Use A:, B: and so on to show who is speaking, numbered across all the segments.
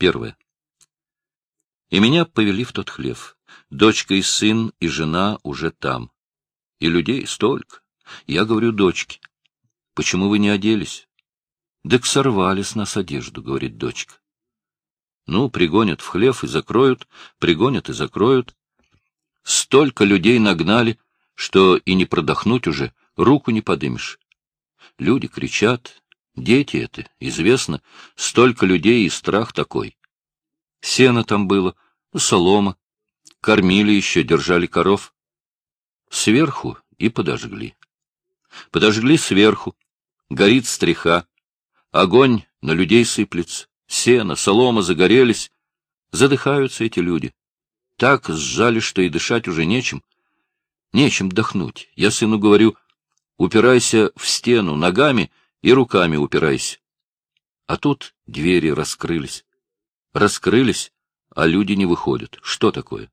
A: Первое. И меня повели в тот хлев. Дочка и сын, и жена уже там. И людей столько. Я говорю дочке. Почему вы не оделись? Так сорвали с нас одежду, говорит дочка. Ну, пригонят в хлев и закроют, пригонят и закроют. Столько людей нагнали, что и не продохнуть уже, руку не подымешь. Люди кричат, дети это, известно, столько людей и страх такой. Сено там было, солома, кормили еще, держали коров. Сверху и подожгли. Подожгли сверху, горит стреха, огонь на людей сыплется, сено, солома загорелись, задыхаются эти люди. Так сжали, что и дышать уже нечем. Нечем вдохнуть. Я сыну говорю, упирайся в стену ногами и руками упирайся. А тут двери раскрылись. Раскрылись, а люди не выходят. Что такое?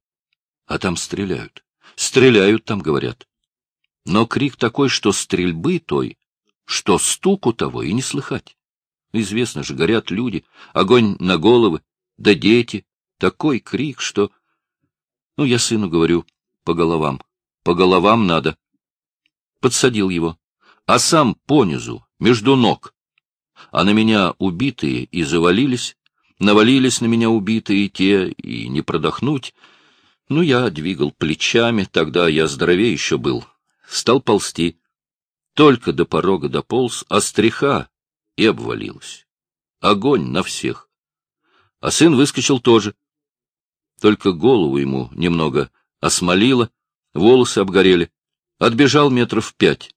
A: А там стреляют. Стреляют там, говорят. Но крик такой, что стрельбы той, что стуку того и не слыхать. Известно же, горят люди, огонь на головы, да дети. Такой крик, что... Ну, я сыну говорю, по головам. По головам надо. Подсадил его. А сам понизу, между ног. А на меня убитые и завалились, навалились на меня убитые те, и не продохнуть. Ну, я двигал плечами, тогда я здоровее еще был. Стал ползти. Только до порога дополз, а стреха и обвалилась. Огонь на всех. А сын выскочил тоже. Только голову ему немного осмолило, волосы обгорели. Отбежал метров пять.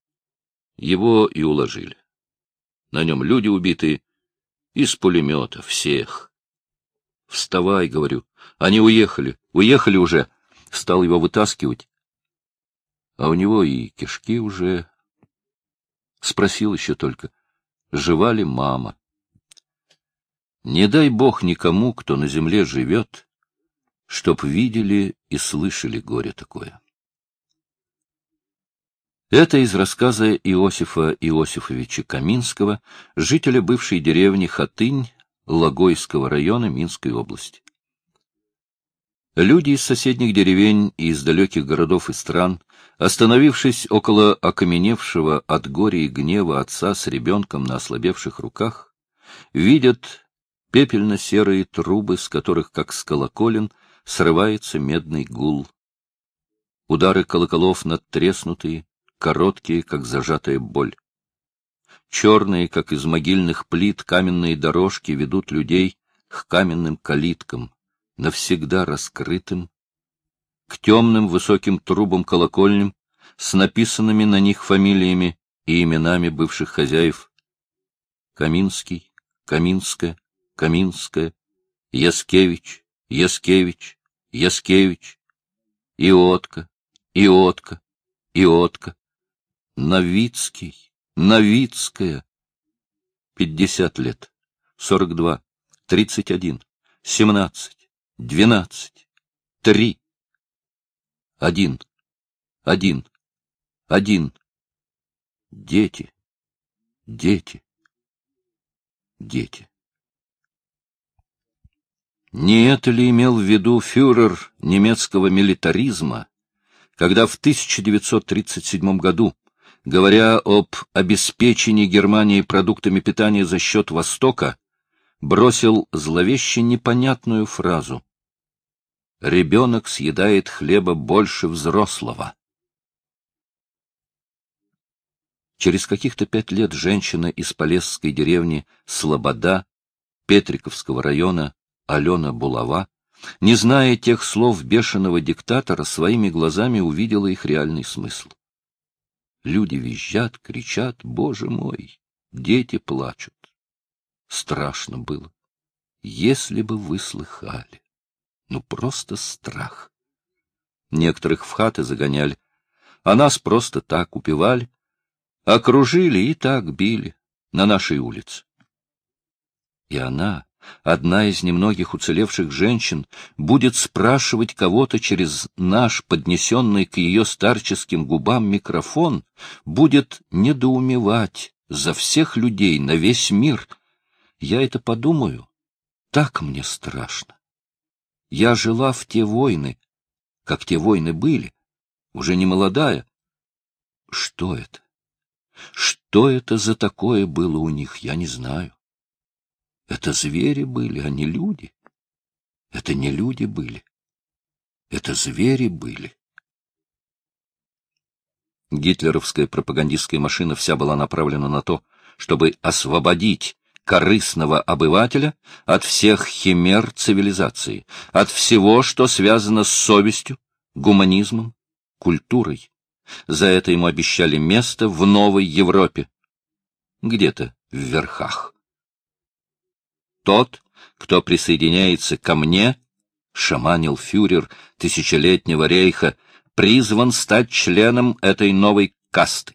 A: Его и уложили. На нем люди убитые, из пулемета, всех. Вставай, говорю. Они уехали, уехали уже. Стал его вытаскивать. А у него и кишки уже... Спросил еще только, жива ли мама. Не дай бог никому, кто на земле живет, чтоб видели и слышали горе такое. Это из рассказа Иосифа Иосифовича Каминского, жителя бывшей деревни Хатынь Логойского района Минской области. Люди из соседних деревень и из далеких городов и стран, остановившись около окаменевшего от горя и гнева отца с ребенком на ослабевших руках, видят пепельно-серые трубы, с которых, как с колоколен, срывается медный гул. Удары колоколов надтреснутые, короткие, как зажатая боль. Черные, как из могильных плит, каменные дорожки ведут людей к каменным калиткам, навсегда раскрытым, к темным высоким трубам колокольням с написанными на них фамилиями и именами бывших хозяев. Каминский, Каминская, Каминская, Яскевич, Яскевич, Яскевич, Иотка, Иотка, Иотка. Новицкий, Новицкая. Пятьдесят лет, сорок два, тридцать один, семнадцать, двенадцать, три. Один, один, один. Дети, дети, дети. Не это ли имел в виду фюрер немецкого милитаризма, когда в 1937 году говоря об обеспечении Германии продуктами питания за счет Востока, бросил зловеще непонятную фразу. «Ребенок съедает хлеба больше взрослого». Через каких-то пять лет женщина из Полесской деревни Слобода, Петриковского района, Алена Булава, не зная тех слов бешеного диктатора, своими глазами увидела их реальный смысл. Люди визжат, кричат, боже мой, дети плачут. Страшно было. Если бы вы слыхали. Ну, просто страх. Некоторых в хаты загоняли, а нас просто так упивали, окружили и так били на нашей улице. И она, одна из немногих уцелевших женщин, будет спрашивать кого-то через наш поднесенный к ее старческим губам микрофон, будет недоумевать за всех людей на весь мир. Я это подумаю, так мне страшно. Я жила в те войны, как те войны были, уже не молодая. Что это? Что это за такое было у них, я не знаю. Это звери были, а не люди. Это не люди были. Это звери были. Гитлеровская пропагандистская машина вся была направлена на то, чтобы освободить корыстного обывателя от всех химер цивилизации, от всего, что связано с совестью, гуманизмом, культурой. За это ему обещали место в новой Европе. Где-то в верхах. Тот, кто присоединяется ко мне, шаманил фюрер тысячелетнего рейха, призван стать членом этой новой касты.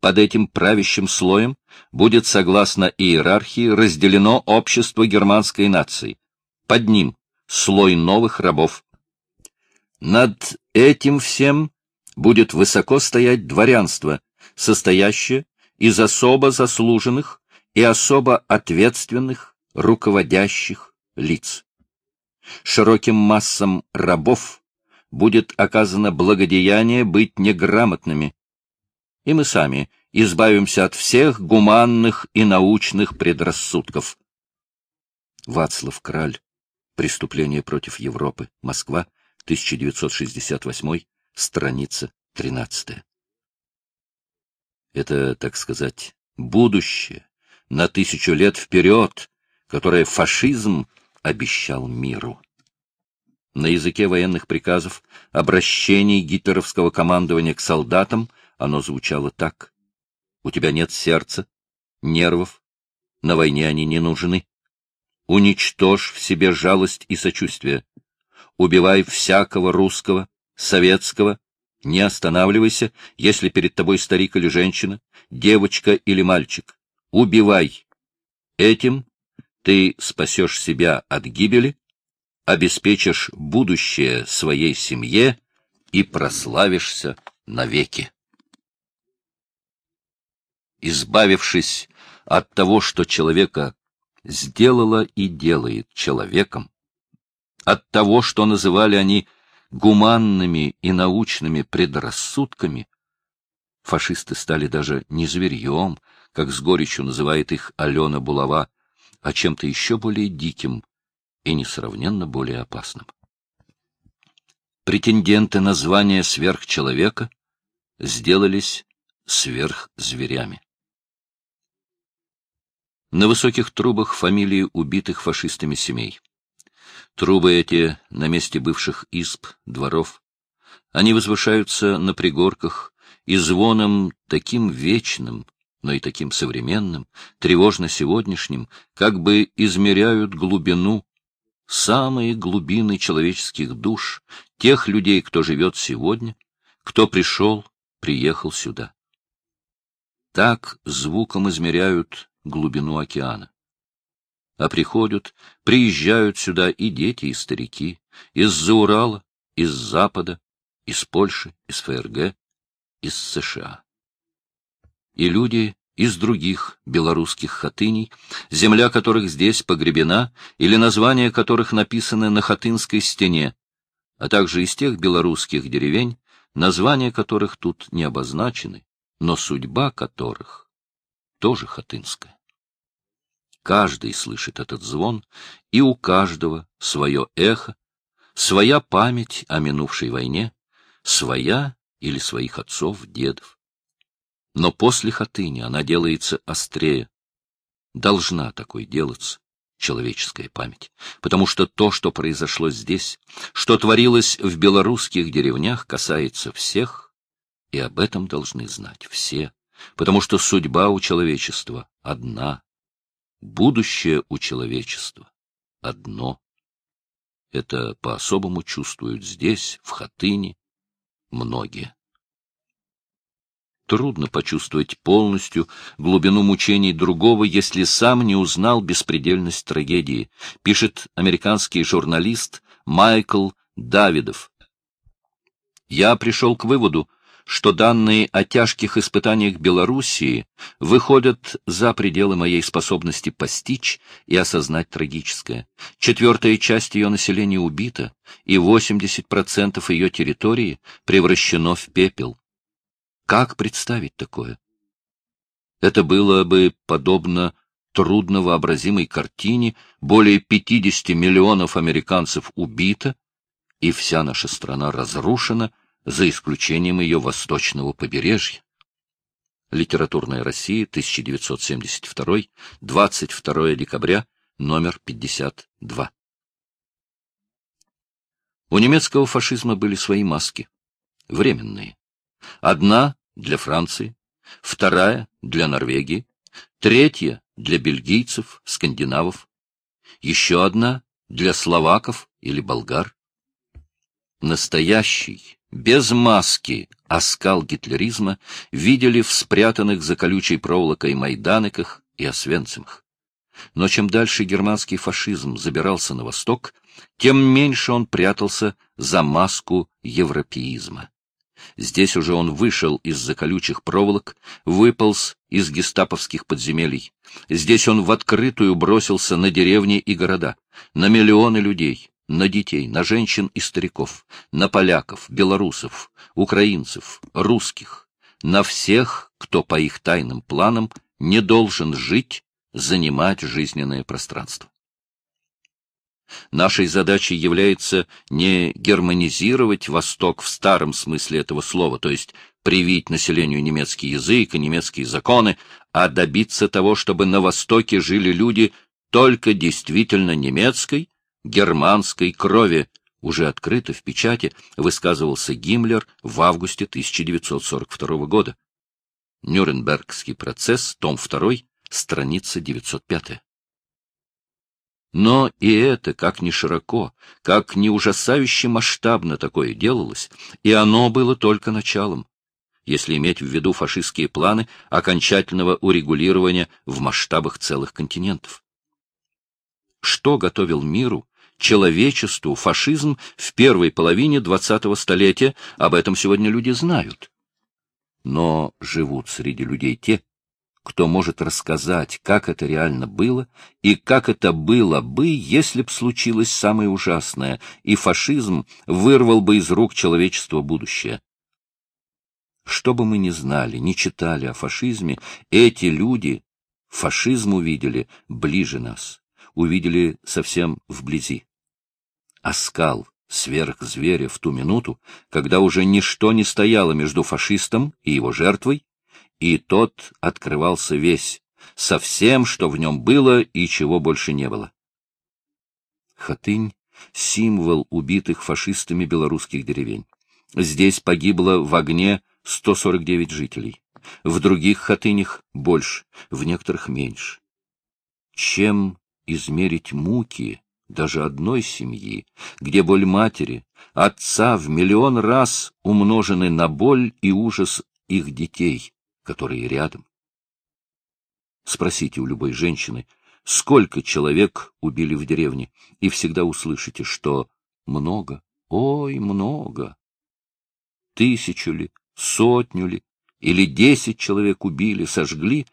A: Под этим правящим слоем будет, согласно иерархии, разделено общество германской нации. Под ним слой новых рабов. Над этим всем будет высоко стоять дворянство, состоящее из особо заслуженных и особо ответственных руководящих лиц. Широким массам рабов будет оказано благодеяние быть неграмотными, и мы сами избавимся от всех гуманных и научных предрассудков. Вацлав Краль. Преступление против Европы. Москва. 1968. Страница 13. Это, так сказать, будущее на тысячу лет вперед, которое фашизм обещал миру. На языке военных приказов, обращений гитлеровского командования к солдатам оно звучало так. «У тебя нет сердца, нервов, на войне они не нужны. Уничтожь в себе жалость и сочувствие. Убивай всякого русского, советского, не останавливайся, если перед тобой старик или женщина, девочка или мальчик. Убивай. Этим ты спасешь себя от гибели, обеспечишь будущее своей семье и прославишься навеки. Избавившись от того, что человека сделало и делает человеком, от того, что называли они гуманными и научными предрассудками, фашисты стали даже не зверьем, как с горечью называет их Алена Булава, а чем-то еще более диким и несравненно более опасным. Претенденты на звание сверхчеловека сделались сверхзверями. На высоких трубах фамилии убитых фашистами семей. Трубы эти на месте бывших изб, дворов. Они возвышаются на пригорках и звоном таким вечным, но и таким современным, тревожно сегодняшним, как бы измеряют глубину, самые глубины человеческих душ, тех людей, кто живет сегодня, кто пришел, приехал сюда. Так звуком измеряют глубину океана. А приходят, приезжают сюда и дети, и старики, из-за Урала, из Запада, из Польши, из ФРГ, из США и люди из других белорусских хатыней, земля которых здесь погребена или названия которых написаны на хатынской стене, а также из тех белорусских деревень, названия которых тут не обозначены, но судьба которых тоже хатынская. Каждый слышит этот звон, и у каждого свое эхо, своя память о минувшей войне, своя или своих отцов, дедов. Но после хатыни она делается острее. Должна такой делаться человеческая память, потому что то, что произошло здесь, что творилось в белорусских деревнях, касается всех, и об этом должны знать все, потому что судьба у человечества одна, будущее у человечества одно. Это по-особому чувствуют здесь, в Хатыне, многие. Трудно почувствовать полностью глубину мучений другого, если сам не узнал беспредельность трагедии, пишет американский журналист Майкл Давидов. Я пришел к выводу, что данные о тяжких испытаниях Белоруссии выходят за пределы моей способности постичь и осознать трагическое. Четвертая часть ее населения убита, и 80% ее территории превращено в пепел. Как представить такое? Это было бы подобно трудновообразимой картине, более 50 миллионов американцев убито, и вся наша страна разрушена, за исключением ее восточного побережья. Литературная Россия, 1972, 22 декабря, номер 52. У немецкого фашизма были свои маски, временные. Одна для Франции, вторая для Норвегии, третья для бельгийцев, скандинавов, еще одна для словаков или болгар. Настоящий, без маски, оскал гитлеризма видели в спрятанных за колючей проволокой майданыках и освенцимах. Но чем дальше германский фашизм забирался на восток, тем меньше он прятался за маску европеизма. Здесь уже он вышел из-за колючих проволок, выполз из гестаповских подземелий. Здесь он в открытую бросился на деревни и города, на миллионы людей, на детей, на женщин и стариков, на поляков, белорусов, украинцев, русских, на всех, кто по их тайным планам не должен жить, занимать жизненное пространство. Нашей задачей является не германизировать Восток в старом смысле этого слова, то есть привить населению немецкий язык и немецкие законы, а добиться того, чтобы на Востоке жили люди только действительно немецкой, германской крови, уже открыто в печати высказывался Гиммлер в августе 1942 года. Нюрнбергский процесс, том 2, страница 905. Но и это, как ни широко, как ни ужасающе масштабно такое делалось, и оно было только началом, если иметь в виду фашистские планы окончательного урегулирования в масштабах целых континентов. Что готовил миру, человечеству фашизм в первой половине двадцатого столетия, об этом сегодня люди знают. Но живут среди людей те, кто может рассказать, как это реально было, и как это было бы, если б случилось самое ужасное, и фашизм вырвал бы из рук человечества будущее. Что бы мы ни знали, ни читали о фашизме, эти люди фашизм увидели ближе нас, увидели совсем вблизи. Оскал сверхзверя в ту минуту, когда уже ничто не стояло между фашистом и его жертвой, и тот открывался весь, со всем, что в нем было и чего больше не было. Хатынь — символ убитых фашистами белорусских деревень. Здесь погибло в огне 149 жителей. В других хатынях больше, в некоторых меньше. Чем измерить муки даже одной семьи, где боль матери, отца в миллион раз умножены на боль и ужас их детей, которые рядом. Спросите у любой женщины, сколько человек убили в деревне, и всегда услышите, что много, ой, много. Тысячу ли, сотню ли, или десять человек убили, сожгли,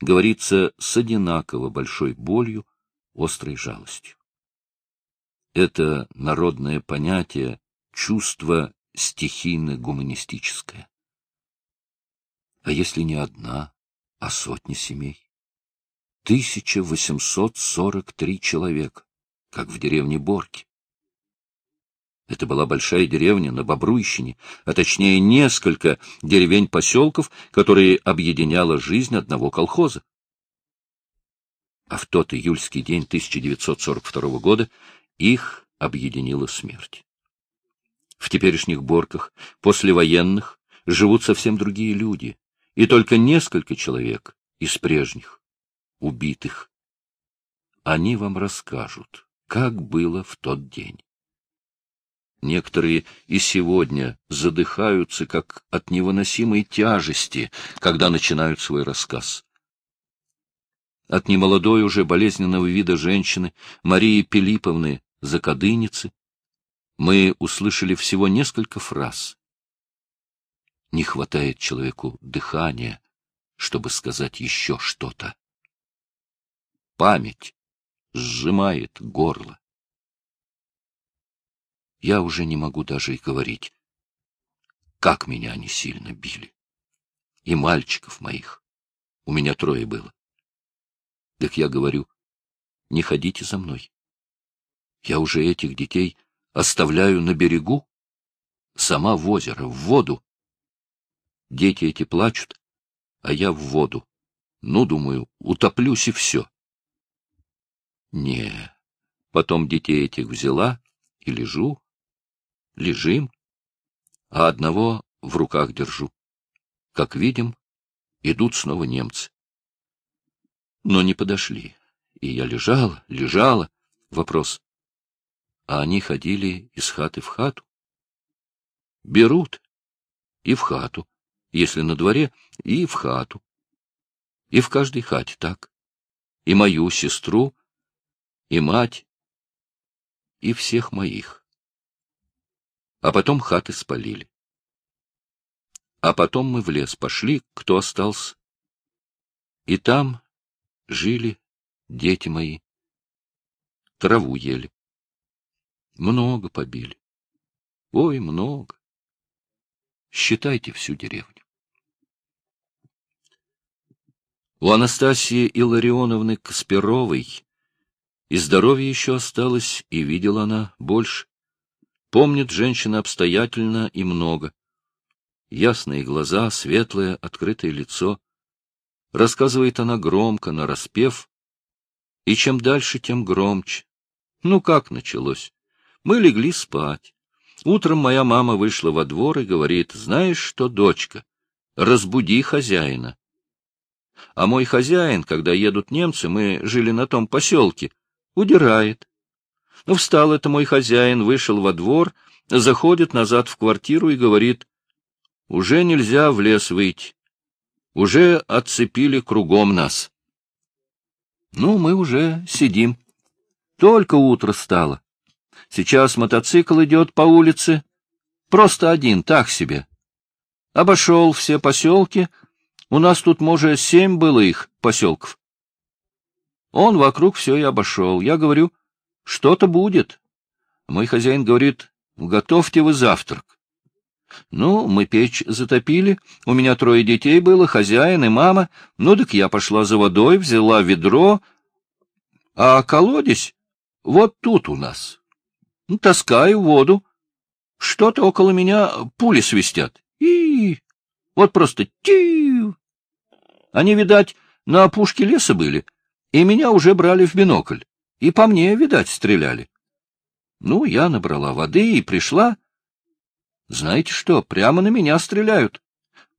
A: говорится с одинаково большой болью, острой жалостью. Это народное понятие, чувство стихийно-гуманистическое. А если не одна, а сотни семей? 1843 человека, как в деревне Борки. Это была большая деревня на Бобруйщине, а точнее несколько деревень-поселков, которые объединяла жизнь одного колхоза. А в тот июльский день 1942 года их объединила смерть. В теперешних Борках, послевоенных, живут совсем другие люди, и только несколько человек из прежних, убитых. Они вам расскажут, как было в тот день. Некоторые и сегодня задыхаются, как от невыносимой тяжести, когда начинают свой рассказ. От немолодой уже болезненного вида женщины Марии Пилиповны Закадыницы мы услышали всего несколько фраз. Не хватает человеку дыхания, чтобы сказать еще что-то. Память сжимает горло. Я уже не могу даже и говорить, как меня они сильно били. И мальчиков моих. У меня трое было. Так я говорю, не ходите за мной. Я уже этих детей оставляю на берегу, сама в озеро, в воду. Дети эти плачут, а я в воду. Ну, думаю, утоплюсь и все. Не, потом детей этих взяла и лежу, лежим, а одного в руках держу. Как видим, идут снова немцы. Но не подошли, и я лежала, лежала. Вопрос. А они ходили из хаты в хату? Берут и в хату, если на дворе, и в хату. И в каждой хате так. И мою сестру и мать, и всех моих. А потом хаты спалили. А потом мы в лес пошли, кто остался. И там жили дети мои. Траву ели. Много побили. Ой, много. Считайте всю деревню. У Анастасии Илларионовны Касперовой и здоровье еще осталось, и видела она больше. Помнит женщина обстоятельно и много. Ясные глаза, светлое, открытое лицо. Рассказывает она громко, нараспев, и чем дальше, тем громче. Ну, как началось? Мы легли спать. Утром моя мама вышла во двор и говорит, знаешь что, дочка, разбуди хозяина. А мой хозяин, когда едут немцы, мы жили на том поселке, Удирает. Ну, встал это мой хозяин, вышел во двор, заходит назад в квартиру и говорит, уже нельзя в лес выйти. Уже отцепили кругом нас. Ну, мы уже сидим. Только утро стало. Сейчас мотоцикл идет по улице. Просто один, так себе. Обошел все поселки. У нас тут, может, семь было их поселков. Он вокруг все и обошел. Я говорю, что-то будет. Мой хозяин говорит, готовьте вы завтрак. Ну, мы печь затопили, у меня трое детей было, хозяин и мама. Ну, так я пошла за водой, взяла ведро, а колодец вот тут у нас. Ну, таскаю воду. Что-то около меня пули свистят. И вот просто ти. Они, видать, на опушке леса были и меня уже брали в бинокль, и по мне, видать, стреляли. Ну, я набрала воды и пришла. Знаете что, прямо на меня стреляют.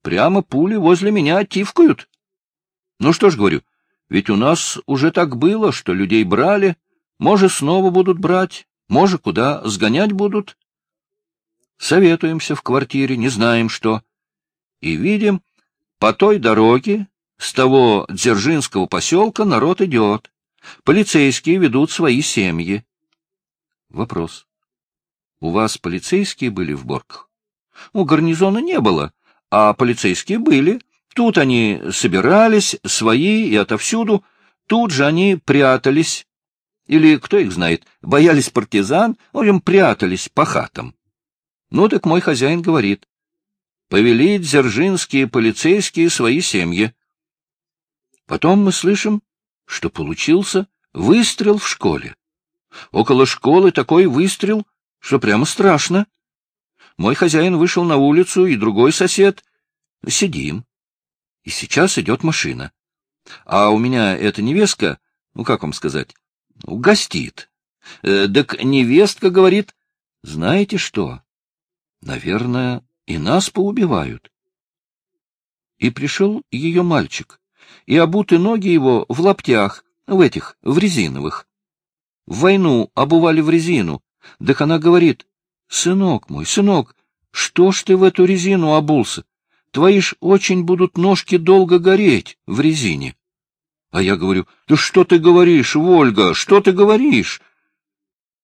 A: Прямо пули возле меня тивкают. Ну что ж, говорю, ведь у нас уже так было, что людей брали, может, снова будут брать, может, куда сгонять будут. Советуемся в квартире, не знаем что. И видим, по той дороге с того Дзержинского поселка народ идет. Полицейские ведут свои семьи. Вопрос. У вас полицейские были в Борках? У гарнизона не было, а полицейские были. Тут они собирались, свои и отовсюду. Тут же они прятались. Или, кто их знает, боялись партизан, в общем, прятались по хатам. Ну, так мой хозяин говорит. Повели дзержинские полицейские свои семьи. Потом мы слышим, что получился выстрел в школе. Около школы такой выстрел, что прямо страшно. Мой хозяин вышел на улицу, и другой сосед. Сидим. И сейчас идет машина. А у меня эта невестка, ну, как вам сказать, ну, гостит. Э, так невестка говорит, знаете что? Наверное, и нас поубивают. И пришел ее мальчик и обуты ноги его в лаптях, в этих, в резиновых. В войну обували в резину. Так она говорит, сынок мой, сынок, что ж ты в эту резину обулся? Твои ж очень будут ножки долго гореть в резине. А я говорю, да что ты говоришь, Вольга, что ты говоришь?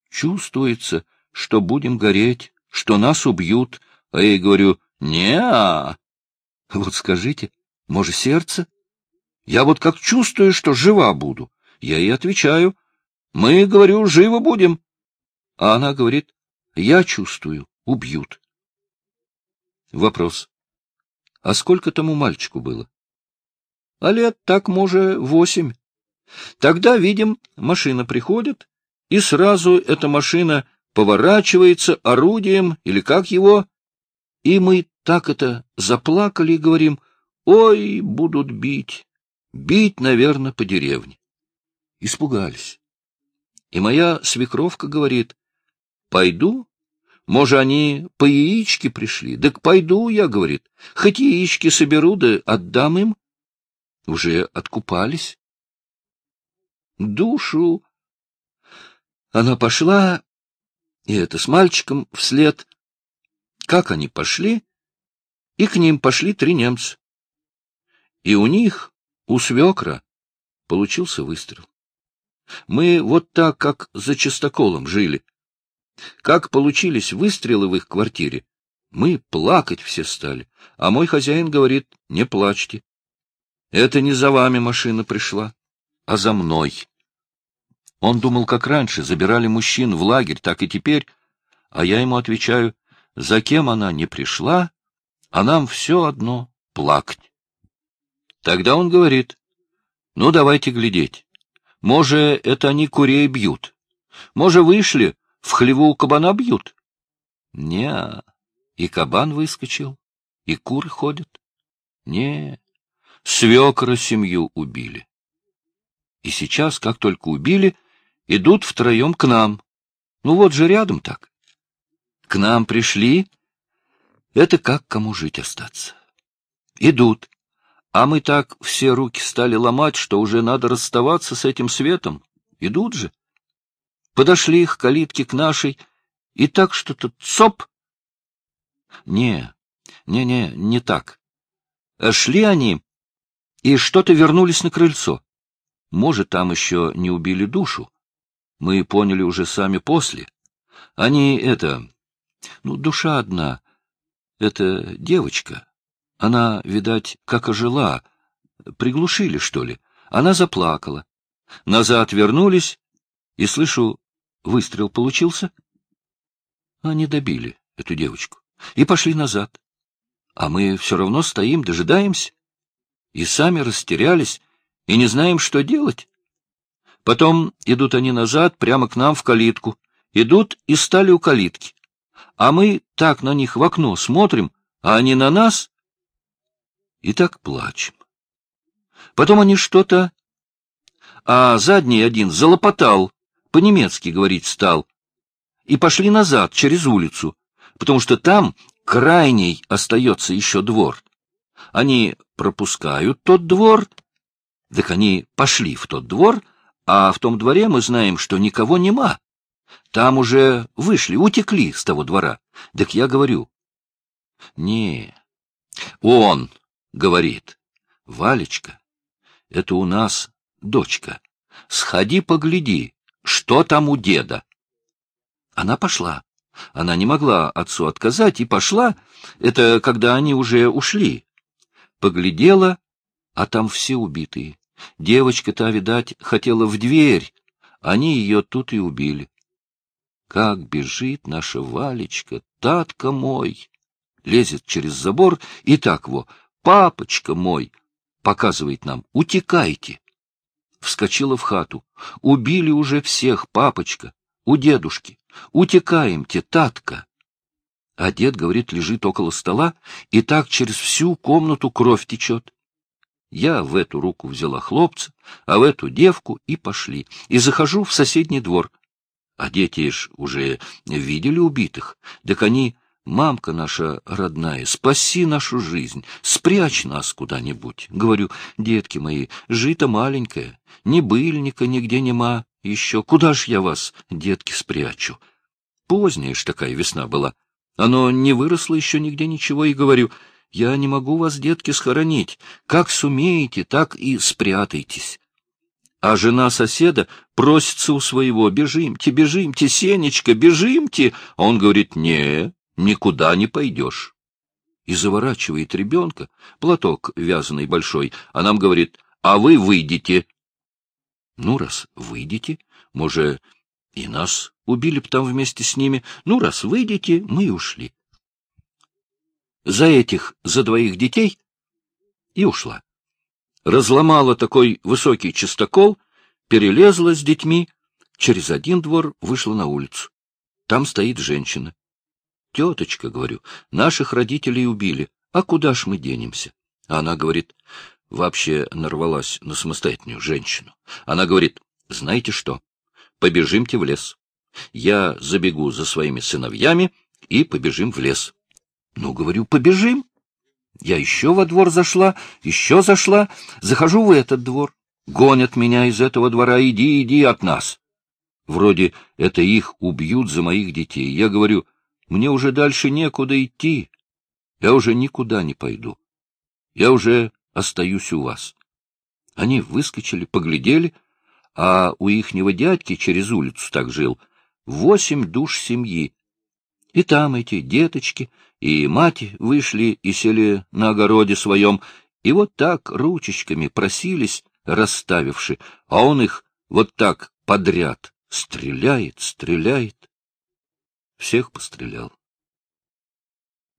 A: Чувствуется, что будем гореть, что нас убьют, а я ей говорю, Не-а.
B: Вот скажите, может, сердце? Я вот как чувствую, что жива буду. Я ей отвечаю. Мы, говорю, живо будем. А она говорит, я чувствую, убьют. Вопрос. А сколько тому мальчику было? А лет так, может, восемь. Тогда, видим, машина приходит, и сразу эта машина поворачивается орудием, или как его, и мы так это заплакали и говорим, ой, будут бить, бить, наверное, по деревне. Испугались. И моя свекровка говорит, пойду, может, они по яичке пришли, так пойду я, говорит, хоть яички соберу, да отдам им. Уже откупались. Душу. Она пошла, и это с мальчиком вслед. Как они пошли, и к ним пошли три немца. И у них, у свекра, получился выстрел. Мы вот так, как за частоколом жили. Как получились выстрелы в их квартире, мы плакать все стали, а мой хозяин говорит, не плачьте. Это не за вами машина пришла, а за мной. Он думал, как раньше, забирали мужчин в лагерь, так и теперь, а я ему отвечаю, за кем она не пришла, а нам все одно плакать. Тогда он говорит, ну, давайте глядеть. Може, это они курей бьют. Може, вышли, в хлеву кабана бьют. Не, и кабан выскочил, и куры ходят. Не, свекра семью убили. И сейчас, как только убили, идут втроем к нам. Ну вот же рядом так. К нам пришли. Это как кому жить остаться. Идут. А мы так все руки стали ломать, что уже надо расставаться с этим светом. Идут же. Подошли их калитки к нашей, и так что-то цоп. Не, не-не, не так. Шли они, и что-то вернулись на крыльцо. Может, там еще не убили душу. Мы поняли уже сами после. Они это... Ну, душа одна. Это девочка. Она, видать, как ожила. Приглушили, что ли. Она заплакала. Назад вернулись, и слышу, выстрел получился. Они добили эту девочку и пошли назад. А мы все равно стоим, дожидаемся. И сами растерялись, и не знаем, что делать. Потом идут они назад, прямо к нам в калитку. Идут и стали у калитки. А мы так на них в окно смотрим, а они на нас. И так плачем. Потом они что-то... А задний один залопотал, по-немецки говорить стал. И пошли назад, через улицу, потому что там крайний остается еще двор. Они пропускают тот двор, так они пошли в тот двор, а в том дворе мы знаем, что никого нема. Там уже вышли, утекли с того двора. Так я говорю. Не, он говорит. Валечка, это у нас дочка. Сходи погляди, что там у деда. Она пошла. Она не могла отцу отказать и пошла. Это когда они уже ушли. Поглядела, а там все убитые. Девочка-то, видать, хотела в дверь. Они ее тут и убили. Как бежит наша Валечка, татка мой! Лезет через забор и так во, папочка мой! Показывает нам, утекайте! Вскочила в хату. Убили уже всех, папочка, у дедушки. Утекаемте, татка! А дед, говорит, лежит около стола, и так через всю комнату кровь течет. Я в эту руку взяла хлопца, а в эту девку и пошли. И захожу в соседний двор. А дети ж уже видели убитых. Так они, мамка наша родная, спаси нашу жизнь, спрячь нас куда-нибудь. Говорю, детки мои, жито маленькое, ни быльника нигде нема еще. Куда ж я вас, детки, спрячу? Поздняя ж такая весна была. Оно не выросло еще нигде ничего, и говорю — я не могу вас, детки, схоронить. Как сумеете, так и спрятайтесь. А жена соседа просится у своего, бежимте, бежимте, Сенечка, бежимте. А он говорит, не, никуда не пойдешь. и заворачивает ребенка, платок вязаный большой, а нам говорит, а вы выйдите. Ну, раз выйдете, может, и нас убили б там вместе с ними. Ну, раз выйдете, мы и ушли. За этих, за двоих детей и ушла. Разломала такой высокий чистокол, перелезла с детьми, через один двор вышла на улицу. Там стоит женщина. Теточка, говорю, наших родителей убили, а куда ж мы денемся? Она говорит, вообще нарвалась на самостоятельную женщину. Она говорит, знаете что, побежимте в лес. Я забегу за своими сыновьями и побежим в лес. Ну, говорю, побежим. Я еще во двор зашла, еще зашла, захожу в этот двор. Гонят меня из этого двора, иди, иди от нас. Вроде это их убьют за моих детей. Я говорю, мне уже дальше некуда идти. Я уже никуда не пойду. Я уже остаюсь у вас. Они выскочили, поглядели, а у ихнего дядьки через улицу так жил восемь душ семьи. И там эти деточки и мать вышли и сели на огороде своем, и вот так ручечками просились, расставивши, а он их вот так подряд стреляет, стреляет. Всех пострелял.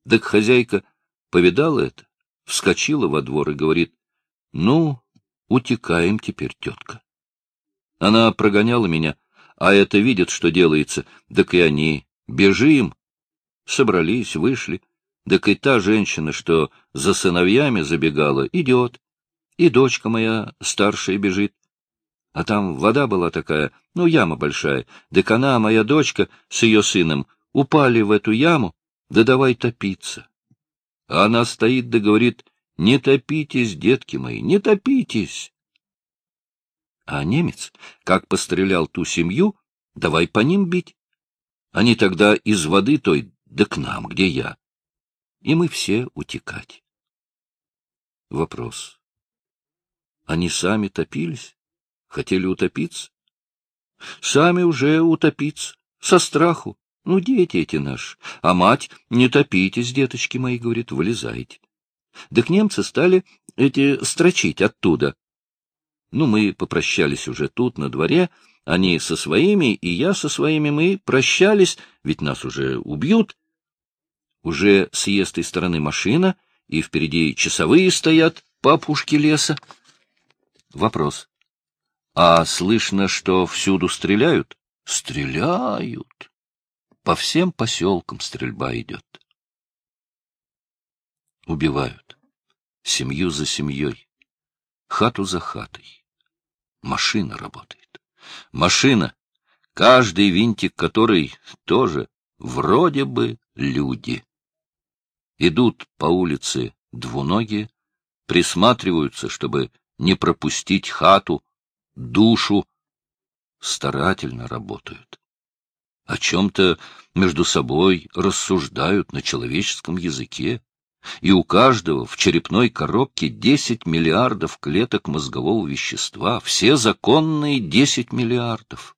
B: Так хозяйка повидала это, вскочила во двор и говорит, ну, утекаем теперь, тетка. Она прогоняла меня, а это видят, что делается, так и они. Бежим. Собрались, вышли. Так и та женщина, что за сыновьями забегала, идет. И дочка моя старшая бежит. А там вода была такая, ну, яма большая. Так она, моя дочка, с ее сыном, упали в эту яму, да давай топиться. А она стоит да говорит, не топитесь, детки мои, не топитесь. А немец, как пострелял ту семью, давай по ним бить. Они тогда из воды той, да к нам, где я. И мы все утекать. Вопрос. Они сами топились? Хотели утопиться? Сами уже утопиться. Со страху. Ну, дети эти наши. А мать, не топитесь, деточки мои, говорит, вылезайте. Так немцы стали эти строчить оттуда. Ну, мы попрощались уже тут, на дворе, они со своими, и я со своими, мы прощались, ведь нас уже убьют. Уже с этой стороны машина, и впереди часовые стоят по опушке леса. Вопрос. А слышно, что всюду стреляют? Стреляют. По всем поселкам стрельба идет. Убивают. Семью за семьей. Хату за хатой. Машина работает. Машина, каждый винтик которой тоже вроде бы люди. Идут по улице двуногие, присматриваются, чтобы не пропустить хату, душу, старательно работают. О чем-то между собой рассуждают на человеческом языке, и у каждого в черепной коробке 10 миллиардов клеток мозгового вещества, все законные 10 миллиардов.